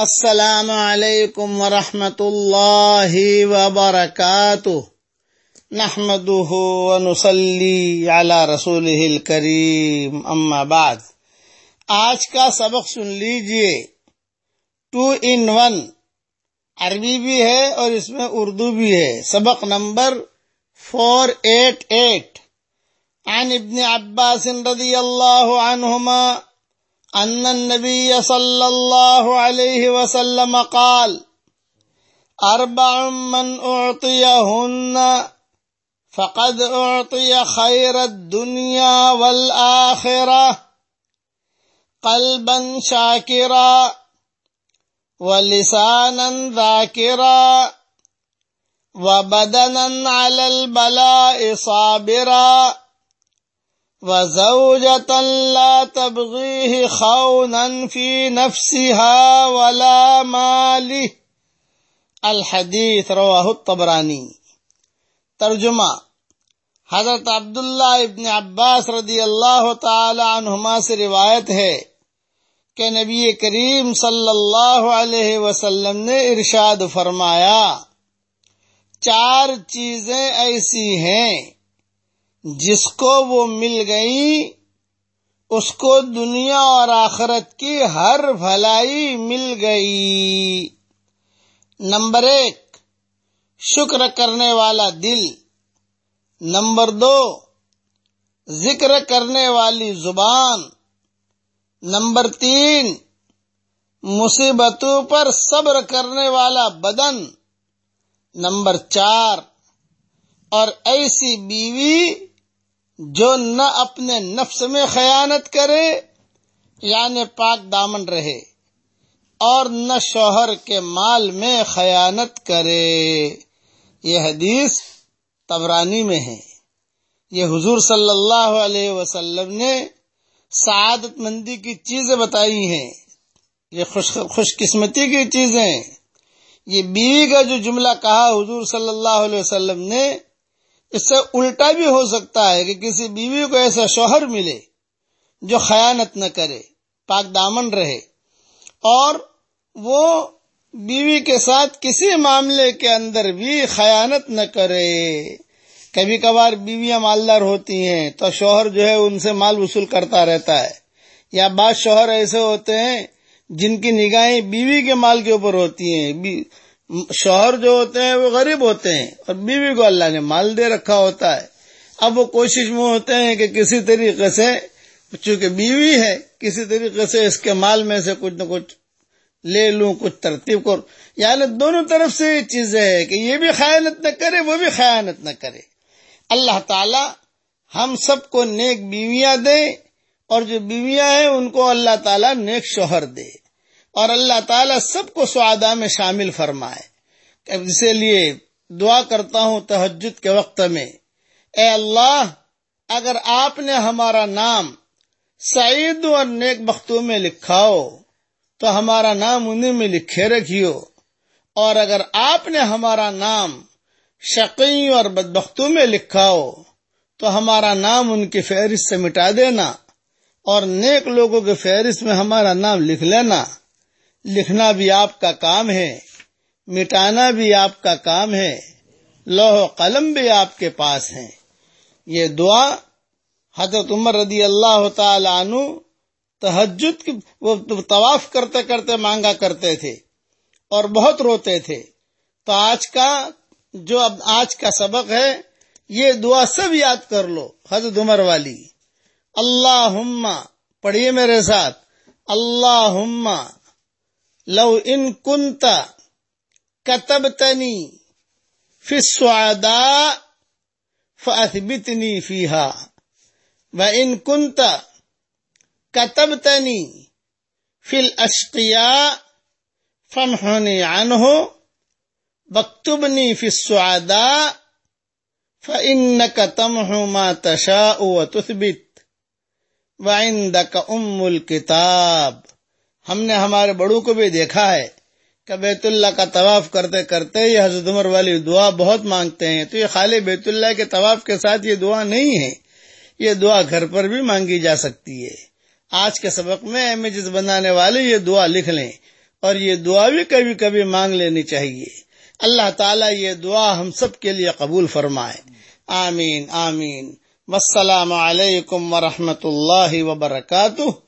السلام علیکم ورحمۃ اللہ وبرکاتہ۔ نحمده ونصلي على رسوله الكريم اما بعد۔ آج کا سبق سن لیجیے۔ Two in one. عربی بھی ہے اور اس میں اردو بھی ہے۔ سبق نمبر فور ایٹ ایٹ عن ابن عباس رضی اللہ عنہما أن النبي صلى الله عليه وسلم قال أربع من أعطيهن فقد أعطي خير الدنيا والآخرة قلبا شاكرا ولسانا ذاكرا وبدنا على البلاء صابرا. وزوجة لا تبغيه خونا في نفسها ولا ماله الحدیث رواہ الطبرانی ترجمہ، حضرت عبداللہ ابن عباس رضی اللہ تعالی عنہما سے روایت ہے کہ نبی کریم صلی اللہ علیہ وسلم نے ارشاد فرمایا، چار چیزیں ایسی ہیں جس کو وہ مل گئی اس کو دنیا اور آخرت کی ہر بھلائی مل گئی۔ نمبر ایک، شکر کرنے والا دل۔ نمبر دو، ذکر کرنے والی زبان۔ نمبر تین، مصیبتوں پر صبر کرنے والا بدن۔ نمبر چار، اور ایسی بیوی جو نہ اپنے نفس میں خیانت کرے یعنی پاک دامن رہے، اور نہ شوہر کے مال میں خیانت کرے۔ یہ حدیث تبرانی میں ہے۔ یہ حضور صلی اللہ علیہ وسلم نے سعادت مندی کی چیزیں بتائی ہیں۔ یہ خوش خوش قسمتی کی چیزیں۔ یہ بیوی کا جو جملہ کہا حضور صلی اللہ علیہ وسلم نے اس سے الٹا بھی ہو سکتا ہے کہ کسی بیوی کو ایسا شوہر ملے جو خیانت نہ کرے، پاک دامن رہے۔ اور وہ بیوی کے ساتھ کسی معاملے کے اندر بھی خیانت نہ کرے۔ کبھی کبھار بیویاں مالدار ہوتی ہیں تو شوہر جو ہے ان سے مال وصول کرتا رہتا ہے۔ یا بعض شوہر ایسے ہوتے ہیں جن کی نگاہیں بیوی کے مال کے اوپر ہوتی ہیں۔ شوہر جو ہوتے ہیں وہ غریب ہوتے ہیں اور بیوی کو اللہ نے مال دے رکھا ہوتا ہے۔ اب وہ کوشش میں ہوتے ہیں کہ کسی طریقے سے، چونکہ بیوی ہے، کسی طریقے سے اس کے مال میں سے کچھ نہ کچھ لے لوں، کچھ ترتیب کر یعنی دونوں طرف سے یہ چیزیں ہے کہ یہ بھی خیانت نہ کرے، وہ بھی خیانت نہ کرے۔ اللہ تعالی ہم سب کو نیک بیویاں دے اور جو بیویاں ہیں ان کو اللہ تعالیٰ نیک شوہر دے۔ اور اللہ تعالیٰ سب کو سعادا میں شامل فرمائے۔ اسی لیے دعا کرتا ہوں تحجد کے وقت میں۔ اے اللہ، اگر آپ نے ہمارا نام سعید اور نیک بختوں میں لکھا ہو، تو ہمارا نام انہیں میں لکھے رکھیو۔ اور اگر آپ نے ہمارا نام شقی اور بدبختوں میں لکھا ہو، تو ہمارا نام ان کی فہرست سے مٹا دینا اور نیک لوگوں کے فہرست میں ہمارا نام لکھ لینا۔ لکھنا بھی آپ کا کام ہے، مٹانا بھی آپ کا کام ہے لوہ قلم بھی آپ کے پاس ہیں۔ یہ دعا حضرت عمر رضی اللہ تعالی عنہ تحجد وہ طواف کرتے کرتے مانگا کرتے تھے اور بہت روتے تھے۔ تو آج کا جو اب آج کا سبق ہے، یہ دعا سب یاد کر لو، حضرت عمر والی۔ اللہ پڑھیے میرے ساتھ۔ اللہ لو إن کنتا كتبتني في السعداء فأثبتني فيها. وإن كنت كتبتني في الأشقياء فامحني عنه واكتبني في السعداء فإنك تمحو ما تشاء وتثبت. وعندك أم الكتاب. ہم نے ہمارے بڑوں کو بھی دیکھا ہے کہ بیت اللہ کا طواف کرتے کرتے یہ حضرت عمر والی دعا بہت مانگتے ہیں۔ تو یہ خالی بیت اللہ کے طواف کے ساتھ یہ دعا نہیں ہے۔ یہ دعا گھر پر بھی مانگی جا سکتی ہے۔ آج کے سبق میں امیجز بنانے والے یہ دعا لکھ لیں اور یہ دعا بھی کبھی کبھی مانگ لینی چاہیے۔ اللہ تعالیٰ یہ دعا ہم سب کے لیے قبول فرمائے۔ آمین آمین۔ والسلام علیکم ورحمۃ اللہ وبرکاتہ۔